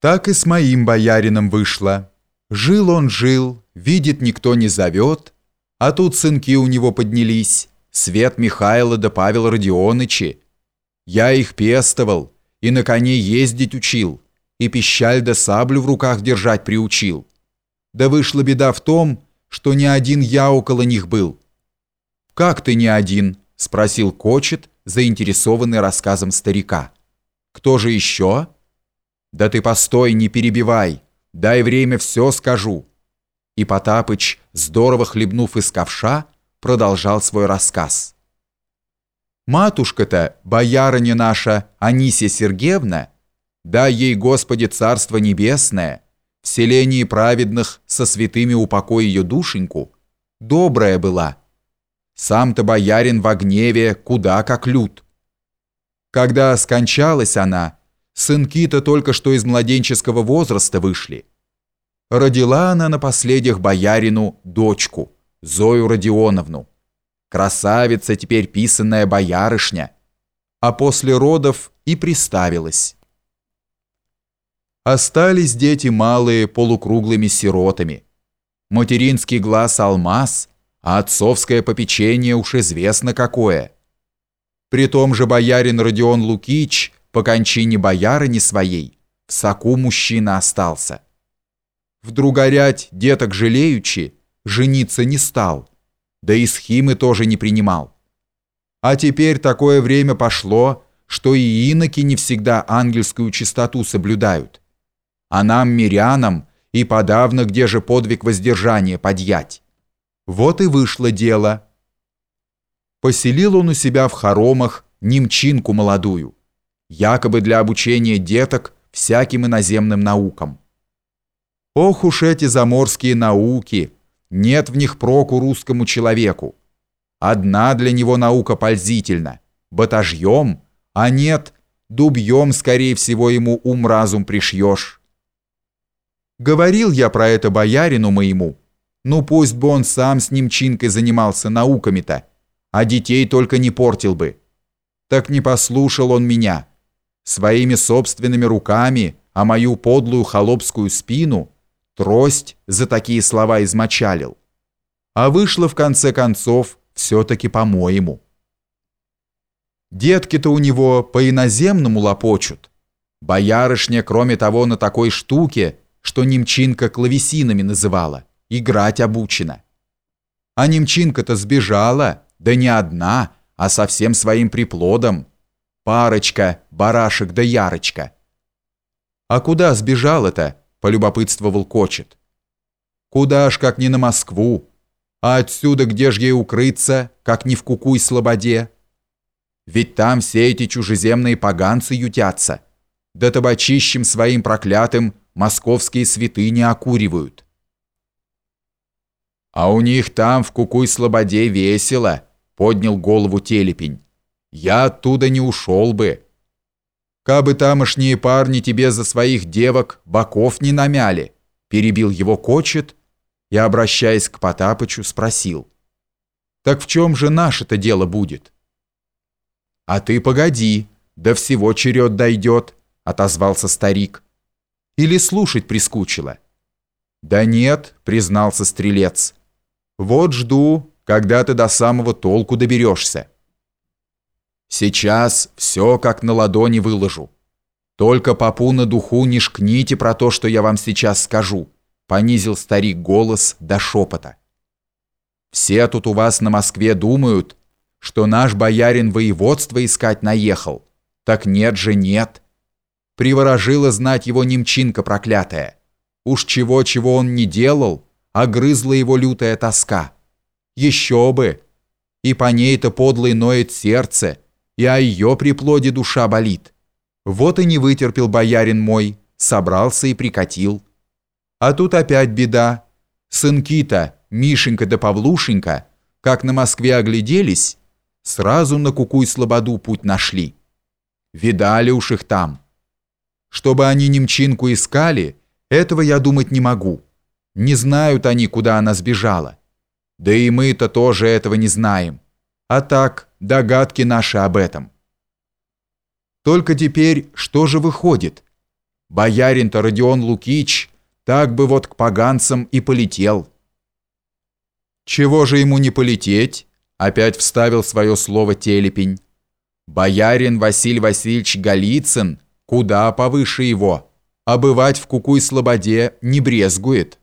Так и с моим боярином вышло. Жил он, жил, видит, никто не зовет, а тут сынки у него поднялись, Свет Михайла да Павел Родионычи. Я их пестовал и на коне ездить учил, и пищаль да саблю в руках держать приучил. Да вышла беда в том, что не один я около них был. «Как ты не один?» – спросил Кочет, заинтересованный рассказом старика. «Кто же еще?» «Да ты постой, не перебивай, дай время все скажу». И Потапыч, здорово хлебнув из ковша, продолжал свой рассказ. «Матушка-то, боярыня наша Анисия Сергеевна, дай ей, Господи, Царство Небесное, в селении праведных со святыми упокой ее душеньку, добрая была. Сам-то боярин в гневе куда как лют. Когда скончалась она, Сынки-то только что из младенческого возраста вышли. Родила она на последних боярину дочку, Зою Родионовну. Красавица теперь писанная боярышня. А после родов и приставилась. Остались дети малые полукруглыми сиротами. Материнский глаз алмаз, а отцовское попечение уж известно какое. При том же боярин Родион Лукич по кончине боярыни своей в соку мужчина остался. Вдруг орять деток жалеючи, жениться не стал, да и схимы тоже не принимал. А теперь такое время пошло, что и иноки не всегда ангельскую чистоту соблюдают. А нам, мирянам, и подавно где же подвиг воздержания подъять. Вот и вышло дело. Поселил он у себя в хоромах немчинку молодую, якобы для обучения деток всяким иноземным наукам. Ох уж эти заморские науки, нет в них проку русскому человеку. Одна для него наука пользительна, батажьем, а нет, дубьем, скорее всего, ему ум-разум пришьешь. Говорил я про это боярину моему, ну пусть бы он сам с немчинкой занимался науками-то, а детей только не портил бы. Так не послушал он меня, своими собственными руками, а мою подлую холопскую спину трость за такие слова измочалил. А вышло в конце концов все-таки по-моему. Детки-то у него по-иноземному лопочут. Боярышня, кроме того, на такой штуке, что немчинка клавесинами называла, играть обучена. А немчинка-то сбежала, да не одна, а со всем своим приплодом, Парочка, барашек да ярочка. А куда сбежал-то? Полюбопытствовал Кочет. Куда ж, как не на Москву? А отсюда где ж ей укрыться, как не в Кукуй Слободе? Ведь там все эти чужеземные поганцы ютятся. Да табачищем своим проклятым московские святыни окуривают. А у них там в Кукуй-Слободе весело, поднял голову Телепень я оттуда не ушел бы. Кабы тамошние парни тебе за своих девок боков не намяли, перебил его кочет и, обращаясь к Потапычу, спросил. Так в чем же наше-то дело будет? А ты погоди, до всего черед дойдет, отозвался старик. Или слушать прискучило? Да нет, признался стрелец. Вот жду, когда ты до самого толку доберешься. Сейчас все как на ладони выложу. Только попу на духу не шкните про то, что я вам сейчас скажу, понизил старик голос до шепота. Все тут у вас на Москве думают, что наш боярин воеводство искать наехал. Так нет же, нет. Приворожила знать его немчинка проклятая. Уж чего-чего он не делал, а грызла его лютая тоска. Еще бы! И по ней-то подлый ноет сердце, и о ее приплоде душа болит. Вот и не вытерпел боярин мой, собрался и прикатил. А тут опять беда. Сынки-то, Мишенька да Павлушенька, как на Москве огляделись, сразу на Кукуй-Слободу путь нашли. Видали уж их там. Чтобы они немчинку искали, этого я думать не могу. Не знают они, куда она сбежала. Да и мы-то тоже этого не знаем. А так, догадки наши об этом. Только теперь что же выходит? Боярин-то Родион Лукич так бы вот к поганцам и полетел. Чего же ему не полететь? Опять вставил свое слово Телепень. Боярин Василий Васильевич Голицын куда повыше его, а бывать в Кукуй-Слободе не брезгует.